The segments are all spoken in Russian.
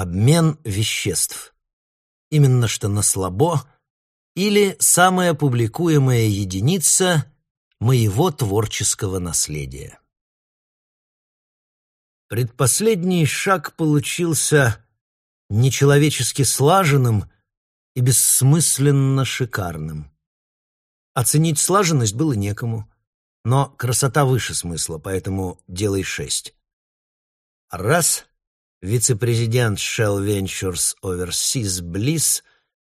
Обмен веществ. Именно что на слабо или самая публикуемая единица моего творческого наследия. Предпоследний шаг получился нечеловечески слаженным и бессмысленно шикарным. Оценить слаженность было некому, но красота выше смысла, поэтому делай шесть. Раз — вице-президент Shell Ventures Overseas Bliss,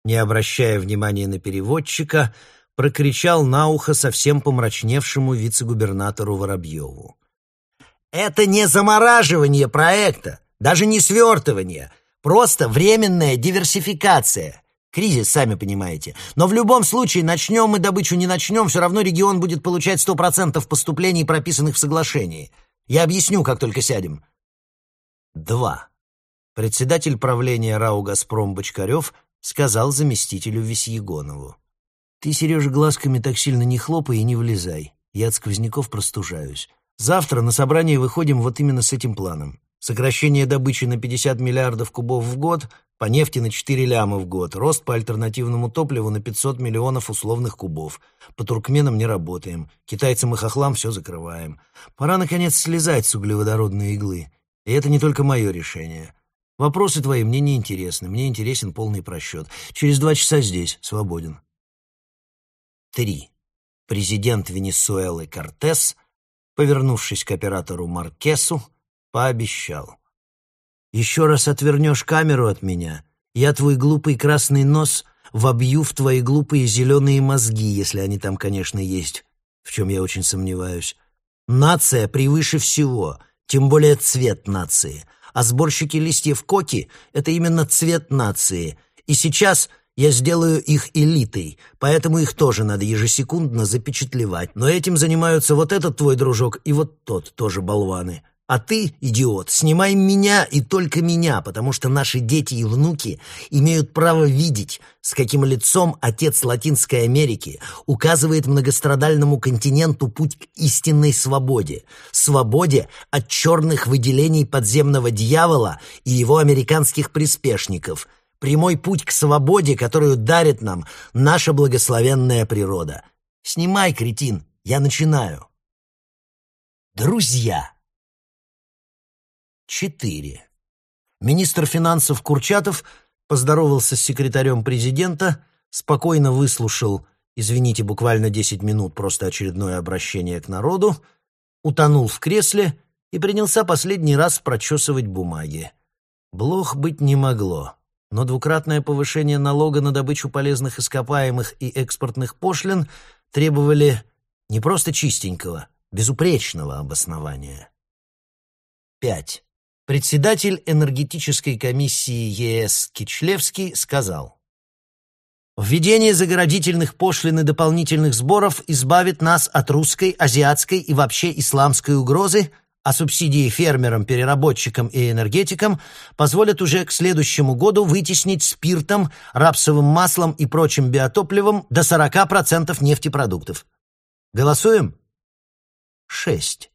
не обращая внимания на переводчика, прокричал на ухо совсем помрачневшему вице-губернатору Воробьеву. «Это не замораживание проекта, даже не свертывание, просто временная диверсификация. Кризис, сами понимаете. Но в любом случае, начнем мы добычу, не начнем, все равно регион будет получать сто процентов поступлений, прописанных в соглашении. Я объясню, как только сядем. Два. Председатель правления РАО «Газпром» Бочкарев сказал заместителю Весьегонову. «Ты, Сережа, глазками так сильно не хлопай и не влезай. Я от сквозняков простужаюсь. Завтра на собрание выходим вот именно с этим планом. Сокращение добычи на 50 миллиардов кубов в год, по нефти на 4 ляма в год, рост по альтернативному топливу на 500 миллионов условных кубов. По туркменам не работаем, китайцам и хохлам все закрываем. Пора, наконец, слезать с углеводородной иглы. И это не только мое решение. Вопросы твои мне не интересны, мне интересен полный просчет. Через два часа здесь, свободен. Три. Президент Венесуэлы Кортес, повернувшись к оператору Маркесу, пообещал. «Еще раз отвернешь камеру от меня, я твой глупый красный нос вобью в твои глупые зеленые мозги, если они там, конечно, есть, в чем я очень сомневаюсь. Нация превыше всего, тем более цвет нации. А сборщики листьев коки — это именно цвет нации. И сейчас я сделаю их элитой, поэтому их тоже надо ежесекундно запечатлевать. Но этим занимаются вот этот твой дружок и вот тот тоже болваны. А ты, идиот, снимай меня и только меня, потому что наши дети и внуки имеют право видеть, с каким лицом отец Латинской Америки указывает многострадальному континенту путь к истинной свободе. Свободе от черных выделений подземного дьявола и его американских приспешников. Прямой путь к свободе, которую дарит нам наша благословенная природа. Снимай, кретин, я начинаю. Друзья! 4. Министр финансов Курчатов поздоровался с секретарем президента, спокойно выслушал, извините, буквально 10 минут, просто очередное обращение к народу, утонул в кресле и принялся последний раз прочесывать бумаги. Блох быть не могло, но двукратное повышение налога на добычу полезных ископаемых и экспортных пошлин требовали не просто чистенького, безупречного обоснования. 5. Председатель энергетической комиссии ЕС Кичлевский сказал, «Введение заградительных пошлин и дополнительных сборов избавит нас от русской, азиатской и вообще исламской угрозы, а субсидии фермерам, переработчикам и энергетикам позволят уже к следующему году вытеснить спиртом, рапсовым маслом и прочим биотопливом до 40% нефтепродуктов. Голосуем? 6.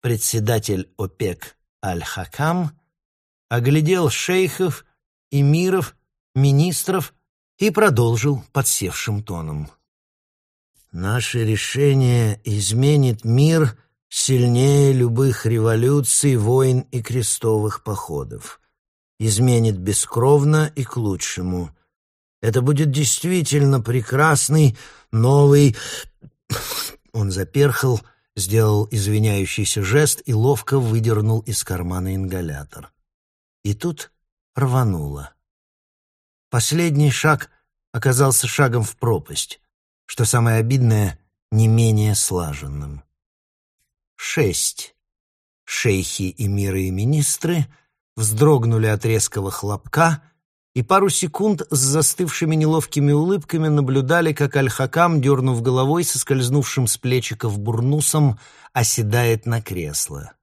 Председатель ОПЕК Аль-Хакам оглядел шейхов, эмиров, министров и продолжил подсевшим тоном. «Наше решение изменит мир сильнее любых революций, войн и крестовых походов. Изменит бескровно и к лучшему. Это будет действительно прекрасный новый...» Он заперхал, — сделал извиняющийся жест и ловко выдернул из кармана ингалятор. И тут рвануло. Последний шаг оказался шагом в пропасть, что самое обидное, не менее слаженным. Шесть. Шейхи, эмиры и министры вздрогнули от резкого хлопка — и пару секунд с застывшими неловкими улыбками наблюдали, как Аль-Хакам, дернув головой, соскользнувшим с плечиков бурнусом, оседает на кресло.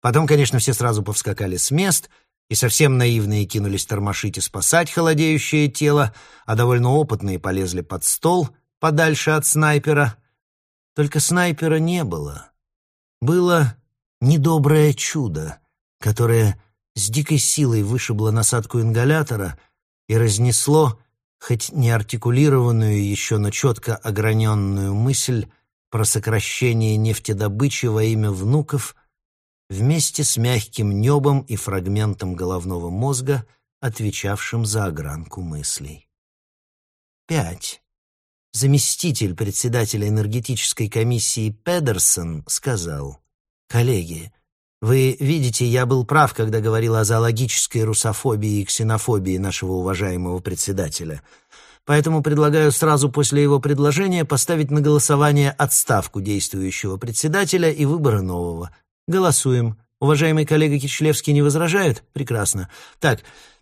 Потом, конечно, все сразу повскакали с мест и совсем наивные кинулись тормошить и спасать холодеющее тело, а довольно опытные полезли под стол, подальше от снайпера. Только снайпера не было. Было недоброе чудо, которое с дикой силой вышибло насадку ингалятора и разнесло, хоть не артикулированную еще, но четко ограненную мысль про сокращение нефтедобычи во имя внуков вместе с мягким небом и фрагментом головного мозга, отвечавшим за огранку мыслей. Пять. Заместитель председателя энергетической комиссии Педерсон сказал, «Коллеги, вы видите, я был прав, когда говорил о зоологической русофобии и ксенофобии нашего уважаемого председателя. Поэтому предлагаю сразу после его предложения поставить на голосование отставку действующего председателя и выборы нового. Голосуем. Уважаемый коллега Кичлевский не возражает? Прекрасно. Так,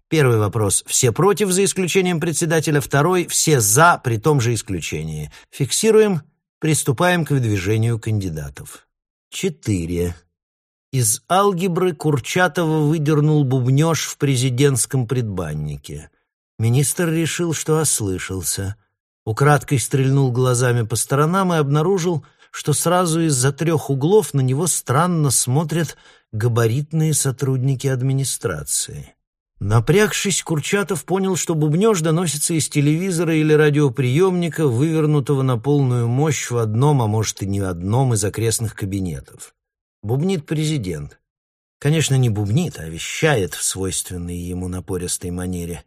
первый вопрос. Все против, за исключением председателя. Второй. Все за, при том же исключении. Фиксируем. Приступаем к выдвижению кандидатов. Четыре. Из алгебры Курчатова выдернул бубнёж в президентском предбаннике. Министр решил, что ослышался. Украдкой стрельнул глазами по сторонам и обнаружил, что сразу из-за трех углов на него странно смотрят габаритные сотрудники администрации. Напрягшись, Курчатов понял, что бубнёж доносится из телевизора или радиоприемника, вывернутого на полную мощь в одном, а может и не одном из окрестных кабинетов. Бубнит президент. Конечно, не бубнит, а вещает в свойственной ему напористой манере.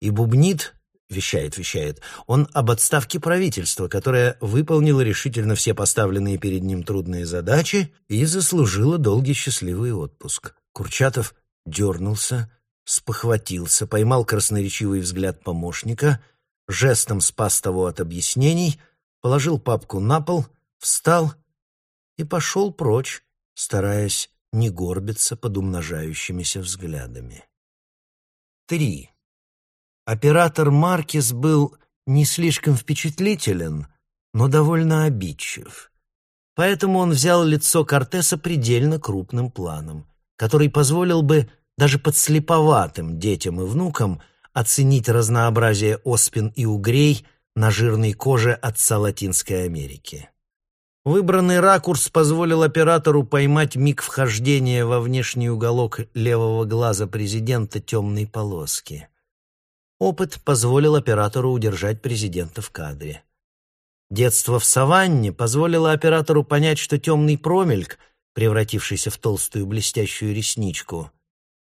И бубнит, вещает, вещает, он об отставке правительства, которое выполнило решительно все поставленные перед ним трудные задачи и заслужило долгий счастливый отпуск. Курчатов дернулся, спохватился, поймал красноречивый взгляд помощника, жестом спас того от объяснений, положил папку на пол, встал — и пошел прочь, стараясь не горбиться под умножающимися взглядами. Три. Оператор Маркис был не слишком впечатлителен, но довольно обидчив. Поэтому он взял лицо Кортеса предельно крупным планом, который позволил бы даже подслеповатым детям и внукам оценить разнообразие оспин и угрей на жирной коже отца Латинской Америки. Выбранный ракурс позволил оператору поймать миг вхождения во внешний уголок левого глаза президента темной полоски. Опыт позволил оператору удержать президента в кадре. Детство в саванне позволило оператору понять, что темный промельк, превратившийся в толстую блестящую ресничку,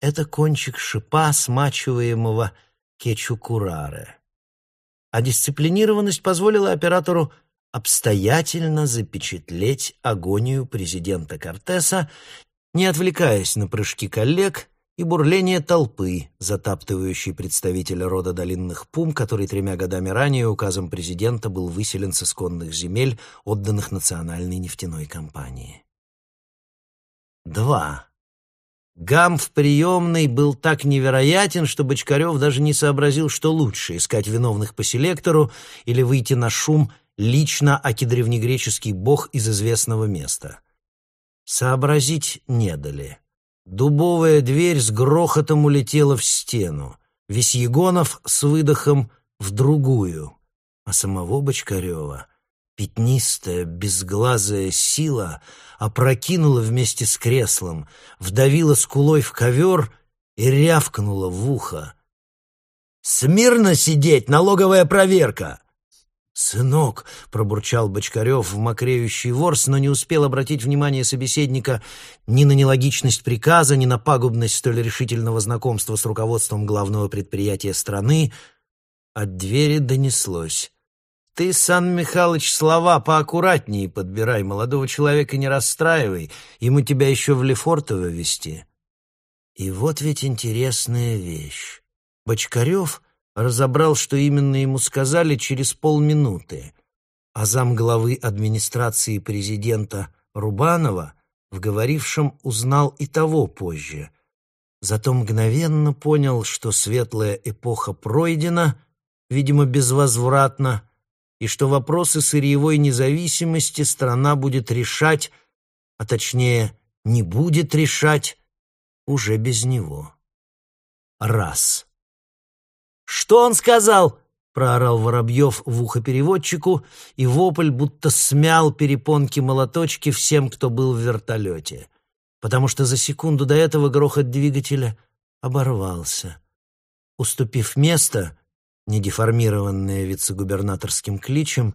это кончик шипа, смачиваемого кечукураре. А дисциплинированность позволила оператору обстоятельно запечатлеть агонию президента Кортеса, не отвлекаясь на прыжки коллег и бурление толпы, затаптывающей представителя рода долинных пум, который тремя годами ранее указом президента был выселен с исконных земель, отданных национальной нефтяной компании. Два. Гам в приемной был так невероятен, что Бочкарев даже не сообразил, что лучше — искать виновных по селектору или выйти на шум лично аки древнегреческий бог из известного места. Сообразить не дали. Дубовая дверь с грохотом улетела в стену, Весьегонов с выдохом в другую, а самого Бочкарева пятнистая, безглазая сила опрокинула вместе с креслом, вдавила скулой в ковер и рявкнула в ухо. «Смирно сидеть! Налоговая проверка!» «Сынок!» — пробурчал Бочкарев в мокреющий ворс, но не успел обратить внимание собеседника ни на нелогичность приказа, ни на пагубность столь решительного знакомства с руководством главного предприятия страны. От двери донеслось. «Ты, Сан Михайлович, слова поаккуратнее подбирай, молодого человека не расстраивай, ему тебя еще в Лефортово везти». И вот ведь интересная вещь. Бочкарев разобрал, что именно ему сказали через полминуты, а замглавы администрации президента Рубанова в говорившем узнал и того позже. Зато мгновенно понял, что светлая эпоха пройдена, видимо, безвозвратно, и что вопросы сырьевой независимости страна будет решать, а точнее, не будет решать уже без него. Раз. «Что он сказал?» — проорал Воробьев в ухо переводчику, и вопль будто смял перепонки молоточки всем, кто был в вертолете. потому что за секунду до этого грохот двигателя оборвался, уступив место, недеформированное вице-губернаторским кличем,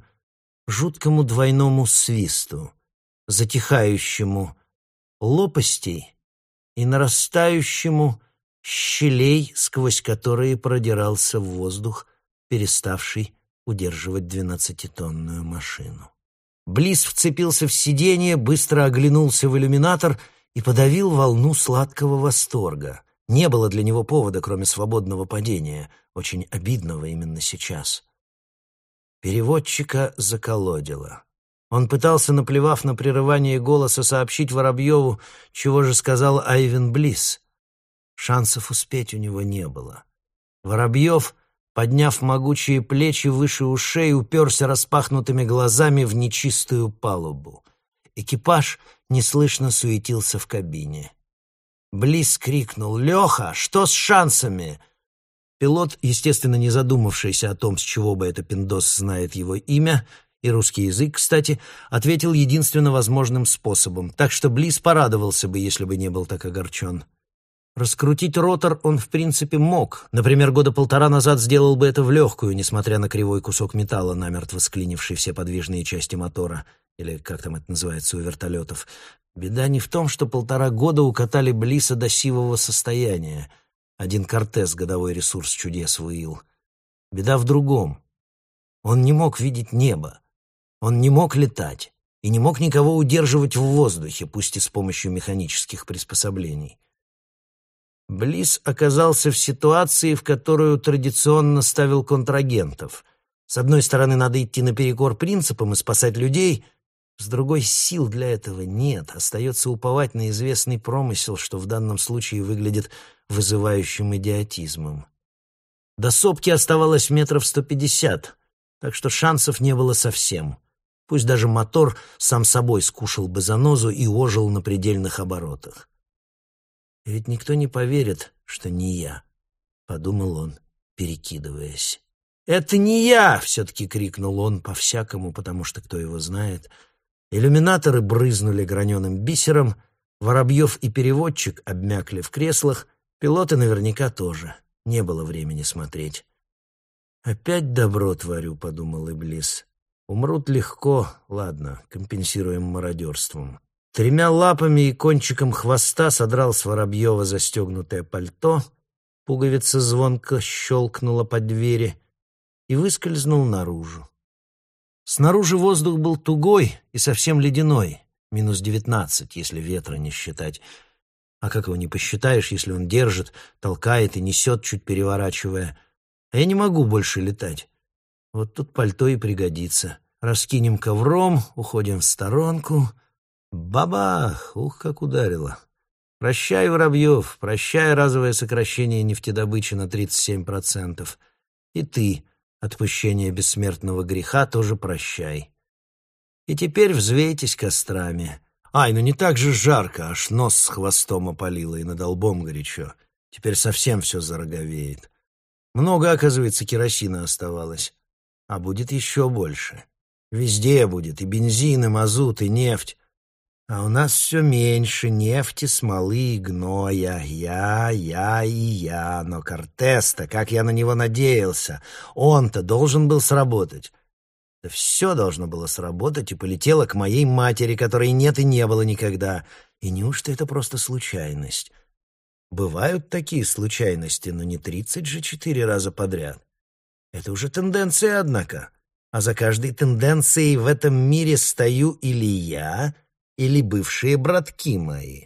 жуткому двойному свисту, затихающему лопастей и нарастающему щелей, сквозь которые продирался воздух, переставший удерживать двенадцатитонную машину. Близ вцепился в сиденье, быстро оглянулся в иллюминатор и подавил волну сладкого восторга. Не было для него повода, кроме свободного падения, очень обидного именно сейчас. Переводчика заколодило. Он пытался, наплевав на прерывание голоса, сообщить Воробьеву, чего же сказал Айвен Близ. Шансов успеть у него не было. Воробьев, подняв могучие плечи выше ушей, уперся распахнутыми глазами в нечистую палубу. Экипаж неслышно суетился в кабине. Близ крикнул «Леха, что с шансами?» Пилот, естественно, не задумавшийся о том, с чего бы это пиндос знает его имя, и русский язык, кстати, ответил единственно возможным способом, так что Близ порадовался бы, если бы не был так огорчен. Раскрутить ротор он, в принципе, мог. Например, года полтора назад сделал бы это в легкую, несмотря на кривой кусок металла, намертво склинивший все подвижные части мотора, или как там это называется у вертолетов. Беда не в том, что полтора года укатали Блиса до сивого состояния. Один Кортес годовой ресурс чудес выил. Беда в другом. Он не мог видеть небо. Он не мог летать и не мог никого удерживать в воздухе, пусть и с помощью механических приспособлений. Близ оказался в ситуации, в которую традиционно ставил контрагентов. С одной стороны, надо идти наперекор принципам и спасать людей, с другой, сил для этого нет. Остается уповать на известный промысел, что в данном случае выглядит вызывающим идиотизмом. До сопки оставалось метров сто пятьдесят, так что шансов не было совсем. Пусть даже мотор сам собой скушал бы занозу и ожил на предельных оборотах. Ведь никто не поверит, что не я, — подумал он, перекидываясь. «Это не я!» — все-таки крикнул он по-всякому, потому что кто его знает. Иллюминаторы брызнули граненым бисером, Воробьев и переводчик обмякли в креслах, пилоты наверняка тоже. Не было времени смотреть. «Опять добро творю», — подумал Иблис. «Умрут легко, ладно, компенсируем мародерством». Тремя лапами и кончиком хвоста содрал с Воробьева застегнутое пальто, пуговица звонко щелкнула под двери и выскользнул наружу. Снаружи воздух был тугой и совсем ледяной, минус девятнадцать, если ветра не считать. А как его не посчитаешь, если он держит, толкает и несет, чуть переворачивая. А я не могу больше летать. Вот тут пальто и пригодится. Раскинем ковром, уходим в сторонку — Бабах! Ух, как ударило! Прощай, Воробьев, прощай разовое сокращение нефтедобычи на 37%. И ты, отпущение бессмертного греха, тоже прощай. И теперь взвейтесь кострами. Ай, ну не так же жарко, аж нос с хвостом опалило и над лбом горячо. Теперь совсем все зароговеет. Много, оказывается, керосина оставалось. А будет еще больше. Везде будет и бензин, и мазут, и нефть. А у нас все меньше нефти, смолы и гноя. Я, я и я. Но Кортес-то, как я на него надеялся, он-то должен был сработать. Да все должно было сработать и полетело к моей матери, которой нет и не было никогда. И неужто это просто случайность? Бывают такие случайности, но не тридцать же четыре раза подряд. Это уже тенденция, однако. А за каждой тенденцией в этом мире стою или я или бывшие братки мои.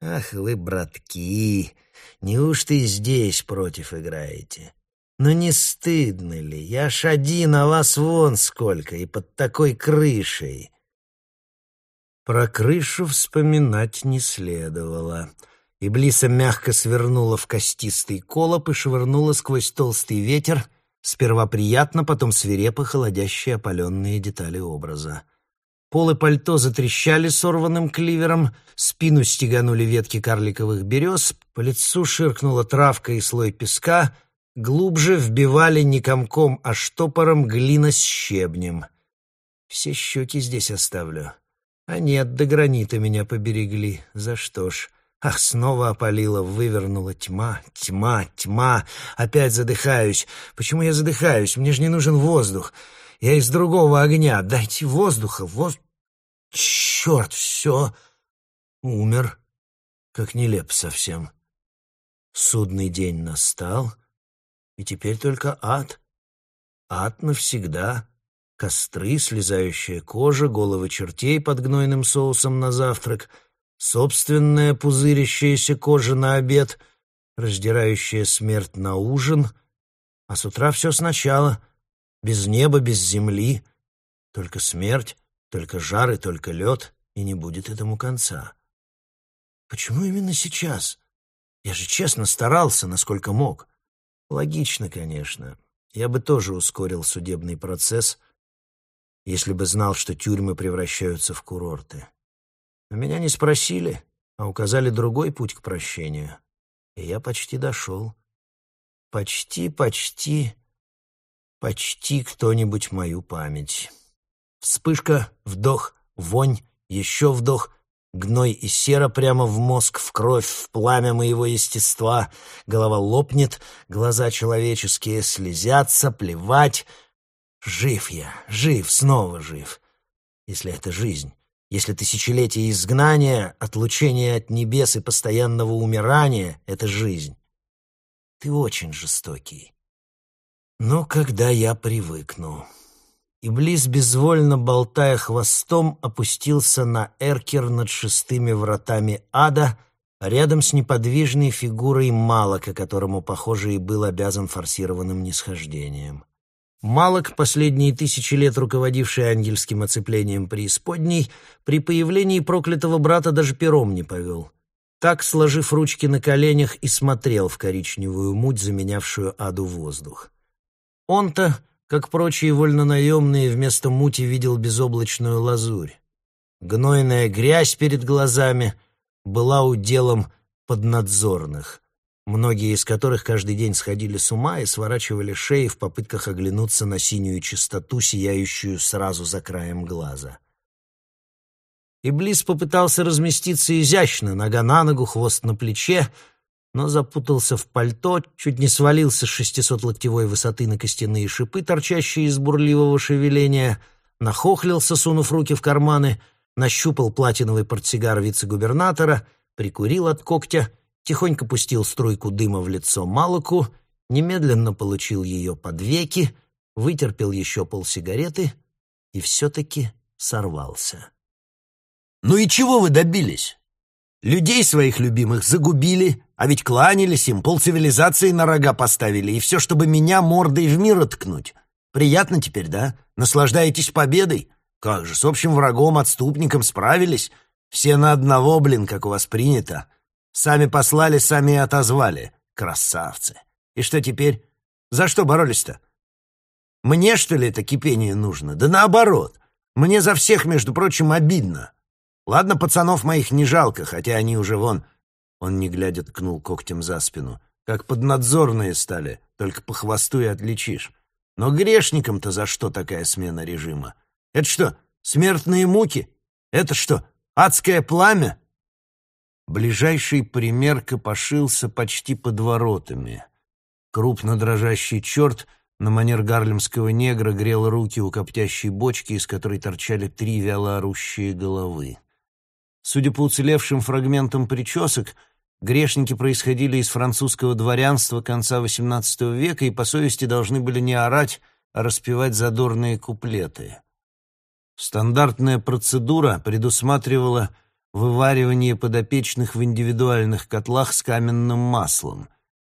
Ах вы, братки, неужто и здесь против играете? Но не стыдно ли? Я ж один, а вас вон сколько, и под такой крышей. Про крышу вспоминать не следовало. Иблиса мягко свернула в костистый колоб и швырнула сквозь толстый ветер, сперва приятно, потом свирепо холодящие опаленные детали образа. Полы пальто затрещали сорванным кливером, спину стеганули ветки карликовых берез, по лицу ширкнула травка и слой песка, глубже вбивали не комком, а штопором глина с щебнем. Все щеки здесь оставлю. А нет, до гранита меня поберегли. За что ж? Ах, снова опалила, вывернула тьма, тьма, тьма. Опять задыхаюсь. Почему я задыхаюсь? Мне же не нужен воздух. Я из другого огня. Дайте воздуха, воздух. Черт, все. Умер. Как нелеп совсем. Судный день настал, и теперь только ад. Ад навсегда. Костры, слезающая кожа, головы чертей под гнойным соусом на завтрак, собственная пузырящаяся кожа на обед, раздирающая смерть на ужин, а с утра все сначала, без неба, без земли, только смерть, только жар и только лед, и не будет этому конца. Почему именно сейчас? Я же честно старался, насколько мог. Логично, конечно. Я бы тоже ускорил судебный процесс, если бы знал, что тюрьмы превращаются в курорты. Но меня не спросили, а указали другой путь к прощению. И я почти дошел. Почти, почти, почти кто-нибудь мою память. Вспышка, вдох, вонь, еще вдох, Гной и сера прямо в мозг, в кровь, в пламя моего естества. Голова лопнет, глаза человеческие слезятся, плевать. Жив я, жив, снова жив. Если это жизнь, если тысячелетие изгнания, отлучение от небес и постоянного умирания — это жизнь. Ты очень жестокий. Но когда я привыкну... Иблис, безвольно болтая хвостом, опустился на эркер над шестыми вратами ада, рядом с неподвижной фигурой Малака, которому, похоже, и был обязан форсированным нисхождением. Малок, последние тысячи лет руководивший ангельским оцеплением преисподней, при появлении проклятого брата даже пером не повел. Так, сложив ручки на коленях, и смотрел в коричневую муть, заменявшую аду воздух. Он-то как прочие вольнонаемные, вместо мути видел безоблачную лазурь. Гнойная грязь перед глазами была уделом поднадзорных, многие из которых каждый день сходили с ума и сворачивали шеи в попытках оглянуться на синюю чистоту, сияющую сразу за краем глаза. Иблис попытался разместиться изящно, нога на ногу, хвост на плече, но запутался в пальто, чуть не свалился с шестисотлоктевой высоты на костяные шипы, торчащие из бурливого шевеления, нахохлился, сунув руки в карманы, нащупал платиновый портсигар вице-губернатора, прикурил от когтя, тихонько пустил струйку дыма в лицо Малоку, немедленно получил ее под веки, вытерпел еще полсигареты и все-таки сорвался. «Ну и чего вы добились? Людей своих любимых загубили, а ведь кланялись им, полцивилизации на рога поставили, и все, чтобы меня мордой в мир откнуть. Приятно теперь, да? Наслаждаетесь победой? Как же, с общим врагом, отступником справились? Все на одного, блин, как у вас принято. Сами послали, сами и отозвали. Красавцы. И что теперь? За что боролись-то? Мне, что ли, это кипение нужно? Да наоборот. Мне за всех, между прочим, обидно. Ладно, пацанов моих не жалко, хотя они уже вон он, не глядя, ткнул когтем за спину. Как поднадзорные стали, только по хвосту и отличишь. Но грешникам-то за что такая смена режима? Это что, смертные муки? Это что, адское пламя? Ближайший пример копошился почти под воротами. Крупно дрожащий черт на манер гарлемского негра грел руки у коптящей бочки, из которой торчали три вяло орущие головы. Судя по уцелевшим фрагментам причесок, грешники происходили из французского дворянства конца XVIII века и по совести должны были не орать, а распевать задорные куплеты. Стандартная процедура предусматривала вываривание подопечных в индивидуальных котлах с каменным маслом,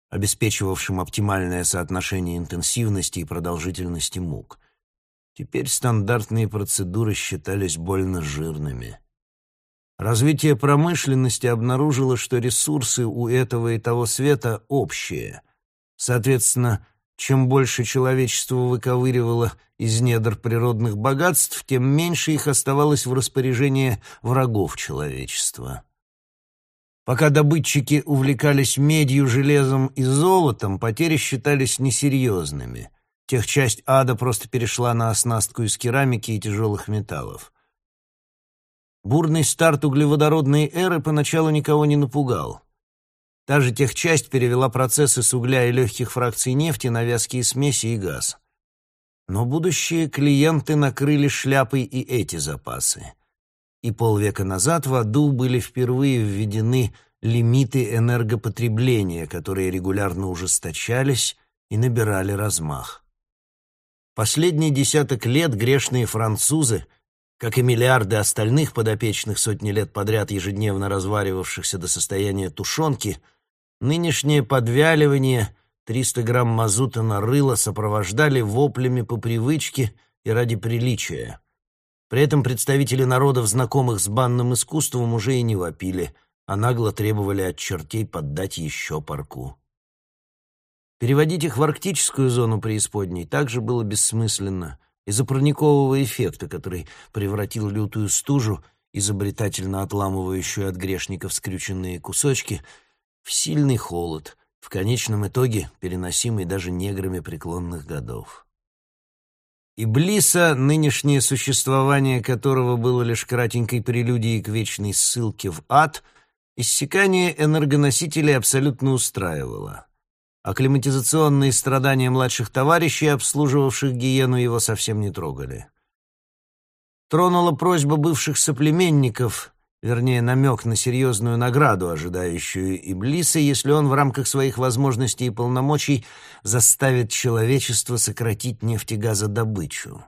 обеспечивавшим оптимальное соотношение интенсивности и продолжительности мук. Теперь стандартные процедуры считались больно жирными. Развитие промышленности обнаружило, что ресурсы у этого и того света общие. Соответственно, чем больше человечество выковыривало из недр природных богатств, тем меньше их оставалось в распоряжении врагов человечества. Пока добытчики увлекались медью, железом и золотом, потери считались несерьезными. Техчасть ада просто перешла на оснастку из керамики и тяжелых металлов. Бурный старт углеводородной эры поначалу никого не напугал. Та же техчасть перевела процессы с угля и легких фракций нефти на вязкие смеси и газ. Но будущие клиенты накрыли шляпой и эти запасы. И полвека назад в аду были впервые введены лимиты энергопотребления, которые регулярно ужесточались и набирали размах. Последний десяток лет грешные французы, как и миллиарды остальных подопечных сотни лет подряд ежедневно разваривавшихся до состояния тушенки – Нынешнее подвяливание 300 грамм мазута на рыло сопровождали воплями по привычке и ради приличия. При этом представители народов, знакомых с банным искусством, уже и не вопили, а нагло требовали от чертей поддать еще парку. Переводить их в арктическую зону преисподней также было бессмысленно из-за парникового эффекта, который превратил лютую стужу, изобретательно отламывающую от грешников скрюченные кусочки — в сильный холод, в конечном итоге переносимый даже неграми преклонных годов. Иблиса, нынешнее существование которого было лишь кратенькой прелюдией к вечной ссылке в ад, иссякание энергоносителей абсолютно устраивало. Акклиматизационные страдания младших товарищей, обслуживавших гиену, его совсем не трогали. Тронула просьба бывших соплеменников вернее, намек на серьезную награду, ожидающую Иблиса, если он в рамках своих возможностей и полномочий заставит человечество сократить нефтегазодобычу.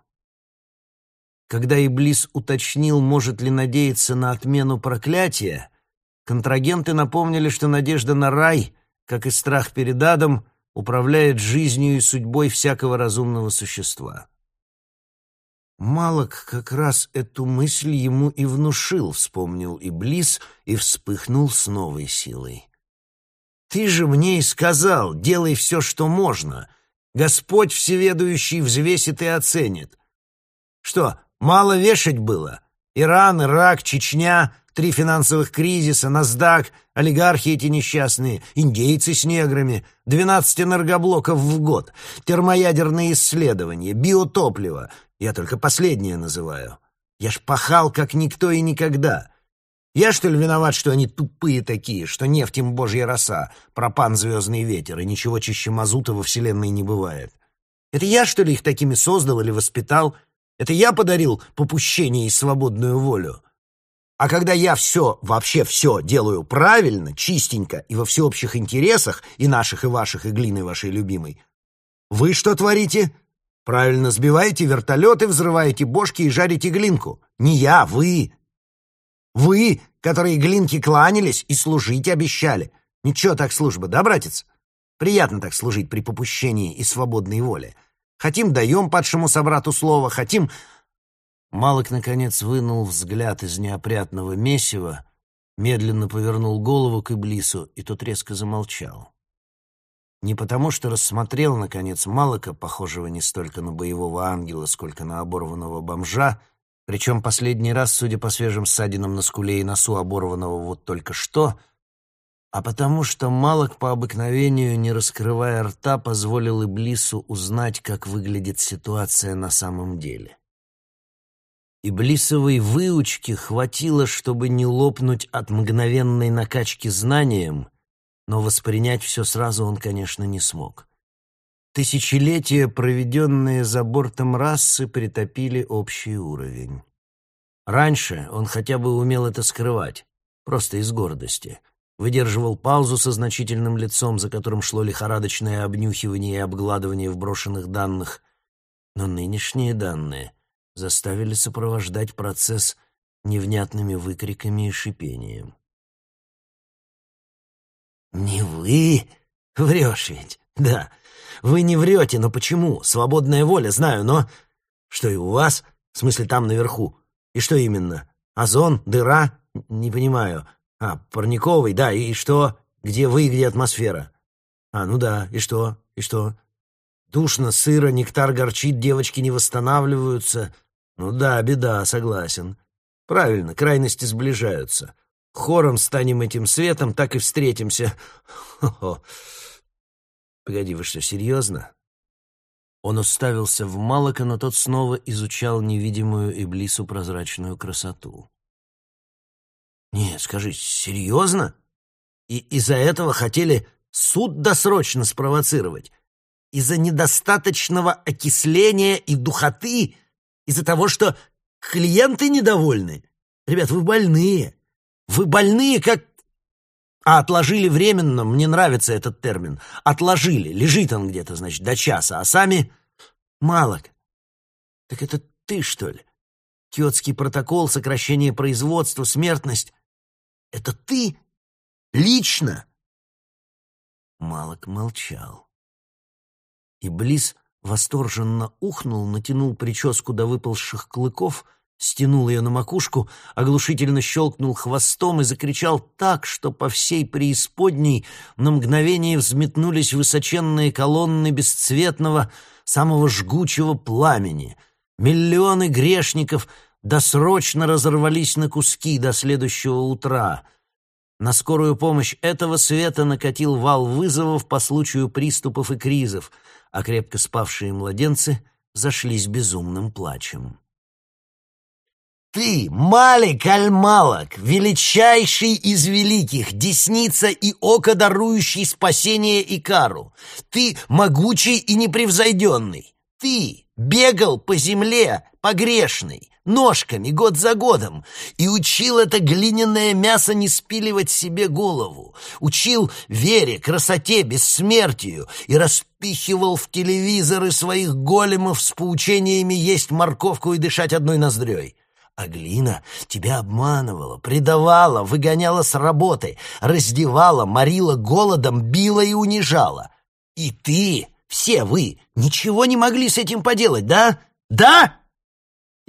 Когда Иблис уточнил, может ли надеяться на отмену проклятия, контрагенты напомнили, что надежда на рай, как и страх перед адом, управляет жизнью и судьбой всякого разумного существа. Малок как раз эту мысль ему и внушил, вспомнил Иблис и вспыхнул с новой силой. «Ты же мне и сказал, делай все, что можно. Господь Всеведущий взвесит и оценит. Что, мало вешать было? Иран, Ирак, Чечня, три финансовых кризиса, NASDAQ, олигархи эти несчастные, индейцы с неграми, двенадцать энергоблоков в год, термоядерные исследования, биотопливо, я только последнее называю. Я ж пахал, как никто и никогда. Я, что ли, виноват, что они тупые такие, что нефть им божья роса, пропан звездный ветер, и ничего чище мазута во вселенной не бывает? Это я, что ли, их такими создал или воспитал? Это я подарил попущение и свободную волю? А когда я все, вообще все делаю правильно, чистенько и во всеобщих интересах, и наших, и ваших, и глины вашей любимой, вы что творите? Правильно, сбиваете вертолеты, взрываете бошки и жарите глинку. Не я, вы. Вы, которые глинки кланялись и служить обещали. Ничего так служба, да, братец? Приятно так служить при попущении и свободной воле. Хотим, даем падшему собрату слово, хотим... Малок, наконец, вынул взгляд из неопрятного месива, медленно повернул голову к Иблису, и тот резко замолчал. Не потому, что рассмотрел, наконец, Малака, похожего не столько на боевого ангела, сколько на оборванного бомжа, причем последний раз, судя по свежим ссадинам на скуле и носу оборванного вот только что, а потому что Малок по обыкновению, не раскрывая рта, позволил Иблису узнать, как выглядит ситуация на самом деле. Иблисовой выучки хватило, чтобы не лопнуть от мгновенной накачки знанием — но воспринять все сразу он, конечно, не смог. Тысячелетия, проведенные за бортом расы, притопили общий уровень. Раньше он хотя бы умел это скрывать, просто из гордости. Выдерживал паузу со значительным лицом, за которым шло лихорадочное обнюхивание и обгладывание вброшенных данных. Но нынешние данные заставили сопровождать процесс невнятными выкриками и шипением. «Не вы? Врешь ведь? Да. Вы не врете, но почему? Свободная воля, знаю, но... Что и у вас? В смысле, там наверху. И что именно? Озон? Дыра? Не понимаю. А, парниковый, да, и что? Где вы, где атмосфера? А, ну да, и что? И что? Душно, сыро, нектар горчит, девочки не восстанавливаются. Ну да, беда, согласен. Правильно, крайности сближаются. Хором станем этим светом, так и встретимся. Хо-хо. Погоди, вы что, серьезно? Он уставился в Малака, но тот снова изучал невидимую Иблису прозрачную красоту. Нет, скажи, серьезно? И из-за этого хотели суд досрочно спровоцировать? Из-за недостаточного окисления и духоты? Из-за того, что клиенты недовольны? Ребят, вы больные. Вы больные, как... А отложили временно, мне нравится этот термин. Отложили, лежит он где-то, значит, до часа, а сами... Малок. Так это ты, что ли? Киотский протокол, сокращение производства, смертность. Это ты? Лично?» Малок молчал. И Близ восторженно ухнул, натянул прическу до выползших клыков, стянул ее на макушку, оглушительно щелкнул хвостом и закричал так, что по всей преисподней на мгновение взметнулись высоченные колонны бесцветного, самого жгучего пламени. Миллионы грешников досрочно разорвались на куски до следующего утра — на скорую помощь этого света накатил вал вызовов по случаю приступов и кризов, а крепко спавшие младенцы зашлись безумным плачем. «Ты, Малик Аль-Малак, величайший из великих, десница и око, дарующий спасение и кару! Ты могучий и непревзойденный! Ты бегал по земле погрешный, ножками год за годом и учил это глиняное мясо не спиливать себе голову, учил вере, красоте, бессмертию и распихивал в телевизоры своих големов с поучениями есть морковку и дышать одной ноздрёй. А глина тебя обманывала, предавала, выгоняла с работы, раздевала, морила голодом, била и унижала. И ты, все вы, ничего не могли с этим поделать, да? Да?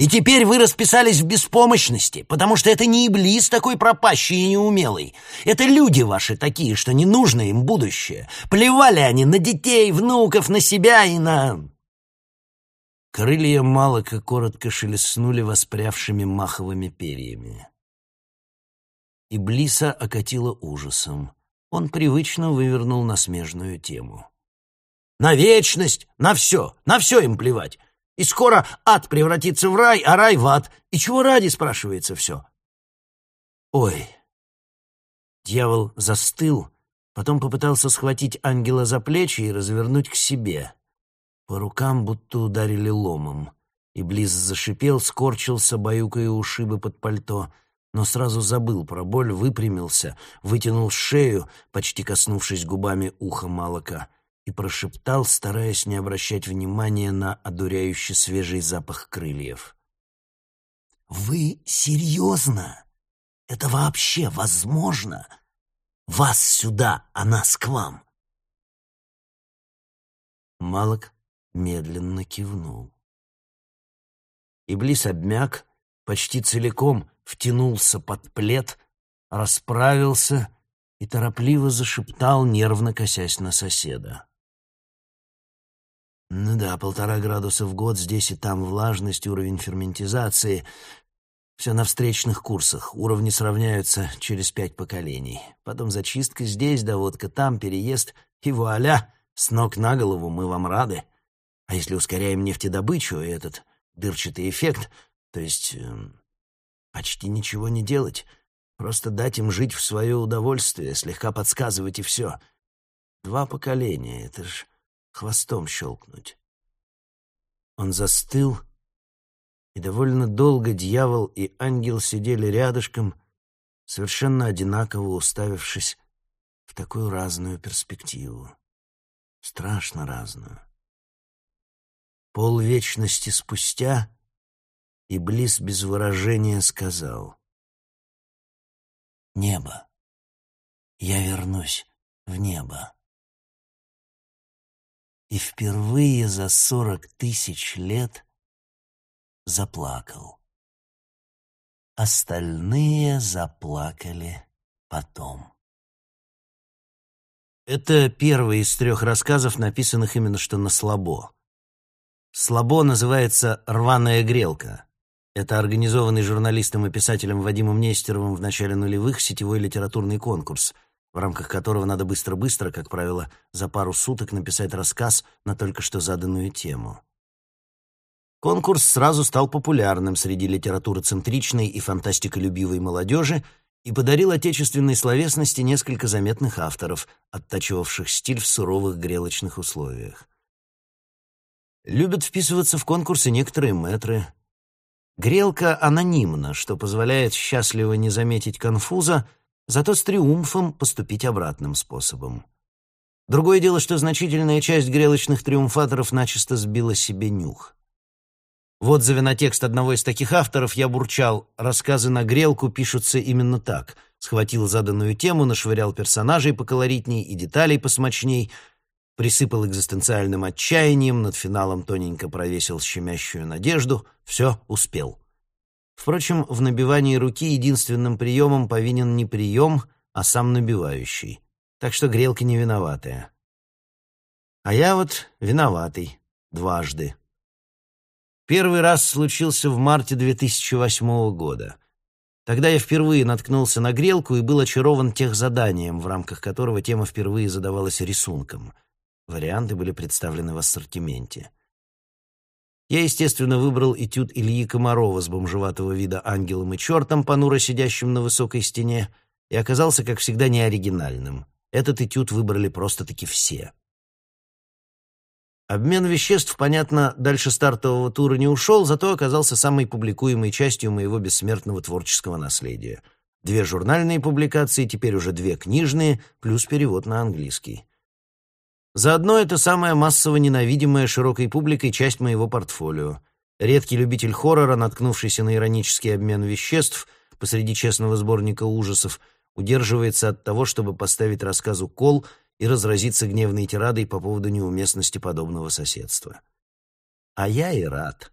И теперь вы расписались в беспомощности, потому что это не Иблис такой пропащий и неумелый. Это люди ваши такие, что не нужно им будущее. Плевали они на детей, внуков, на себя и на... Крылья Малока коротко шелестнули воспрявшими маховыми перьями. Иблиса окатило ужасом. Он привычно вывернул на смежную тему. «На вечность! На все! На все им плевать! И скоро ад превратится в рай, а рай в ад. И чего ради, спрашивается все. Ой. Дьявол застыл, потом попытался схватить ангела за плечи и развернуть к себе. По рукам будто ударили ломом. И Близ зашипел, скорчился, баюкая ушибы под пальто, но сразу забыл про боль, выпрямился, вытянул шею, почти коснувшись губами уха молока — и прошептал, стараясь не обращать внимания на одуряющий свежий запах крыльев. «Вы серьезно? Это вообще возможно? Вас сюда, а нас к вам?» Малок медленно кивнул. Иблис обмяк, почти целиком втянулся под плед, расправился и торопливо зашептал, нервно косясь на соседа. Ну да, полтора градуса в год, здесь и там влажность, уровень ферментизации. Все на встречных курсах, уровни сравняются через пять поколений. Потом зачистка здесь, доводка там, переезд, и вуаля, с ног на голову мы вам рады. А если ускоряем нефтедобычу и этот дырчатый эффект, то есть э, почти ничего не делать, просто дать им жить в свое удовольствие, слегка подсказывать и все. Два поколения, это ж хвостом щелкнуть. Он застыл, и довольно долго дьявол и ангел сидели рядышком, совершенно одинаково уставившись в такую разную перспективу. Страшно разную. Полвечности спустя Иблис без выражения сказал «Небо. Я вернусь в небо» и впервые за сорок тысяч лет заплакал. Остальные заплакали потом. Это первый из трех рассказов, написанных именно что на слабо. Слабо называется «Рваная грелка». Это организованный журналистом и писателем Вадимом Нестеровым в начале нулевых сетевой литературный конкурс — в рамках которого надо быстро-быстро, как правило, за пару суток написать рассказ на только что заданную тему. Конкурс сразу стал популярным среди литературоцентричной и фантастиколюбивой молодежи и подарил отечественной словесности несколько заметных авторов, оттачивавших стиль в суровых грелочных условиях. Любят вписываться в конкурсы некоторые мэтры. Грелка анонимна, что позволяет счастливо не заметить конфуза, зато с триумфом поступить обратным способом. Другое дело, что значительная часть грелочных триумфаторов начисто сбила себе нюх. В отзыве на текст одного из таких авторов я бурчал «Рассказы на грелку пишутся именно так». Схватил заданную тему, нашвырял персонажей поколоритней и деталей посмочней, присыпал экзистенциальным отчаянием, над финалом тоненько провесил щемящую надежду. Все, успел. Впрочем, в набивании руки единственным приемом повинен не прием, а сам набивающий так что грелка не виноватая. А я вот виноватый дважды. Первый раз случился в марте 2008 года. Тогда я впервые наткнулся на грелку и был очарован тех заданием, в рамках которого тема впервые задавалась рисунком. Варианты были представлены в ассортименте. Я, естественно, выбрал этюд Ильи Комарова с бомжеватого вида ангелом и чертом, понуро сидящим на высокой стене, и оказался, как всегда, неоригинальным. Этот этюд выбрали просто-таки все. Обмен веществ, понятно, дальше стартового тура не ушел, зато оказался самой публикуемой частью моего бессмертного творческого наследия. Две журнальные публикации, теперь уже две книжные, плюс перевод на английский. Заодно это самая массово ненавидимая широкой публикой часть моего портфолио. Редкий любитель хоррора, наткнувшийся на иронический обмен веществ посреди честного сборника ужасов, удерживается от того, чтобы поставить рассказу кол и разразиться гневной тирадой по поводу неуместности подобного соседства. А я и рад.